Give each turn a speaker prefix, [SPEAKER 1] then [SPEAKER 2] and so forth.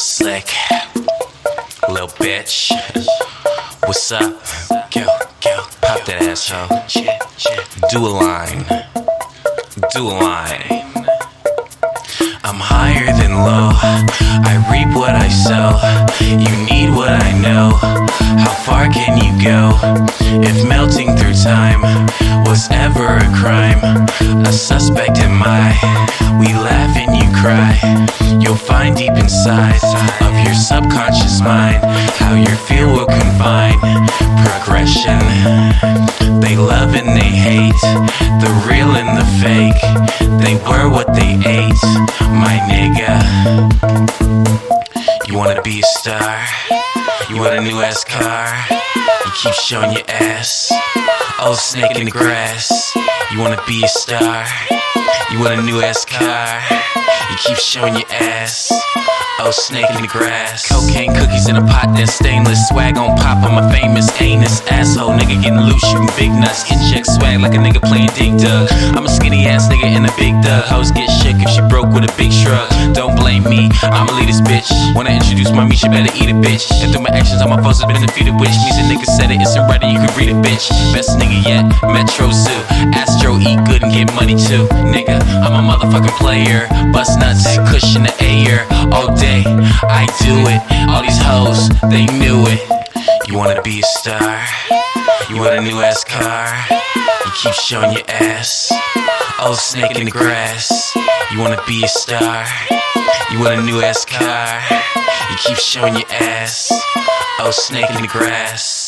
[SPEAKER 1] Slikk, little bitch. What's up? Go, go, pop that asshole. Do a line, do a line. I'm higher than low. I reap what I sow. You need what I know. How far can you go? If melting through time was ever a crime, a suspect am I. We laugh and you cry. You'll find deep inside of your subconscious mind how your feel will confine progression. They love and they hate the real and the fake. They were what they ate, my nigga. You wanna be a star? You want a new ass car? You keep showing your ass. Oh, snake in the grass. You wanna be a star? You want a new ass car? Keep showing your ass. Oh, snake in the grass. Cocaine cookies in a pot that's stainless. Swag on pop, I'm a famous anus. Asshole nigga getting loose, shooting big nuts. Inject swag like a nigga playing Dig Dug. I'm a skinny ass nigga in a big dug. Hoes get shook if she broke with a big shrug. Don't blame me, I'ma lead this bitch. When I introduce my meat, she better eat it, bitch. And through my actions, all my foes have been defeated, which means a nigga said it, it's in writing, you can read it, bitch. Best nigga yet, Metro Zoo. Astro, eat good and get money too. Nigga, I'm a motherfucking player. Bust nuts, cushion the air. All day, I do it. All these hoes, they knew it. You wanna be a star? You want a new ass car? You keep showing your ass. Oh, snake in the grass. You wanna be a star? You want a new ass car? You keep showing your ass. Oh, snake in the grass.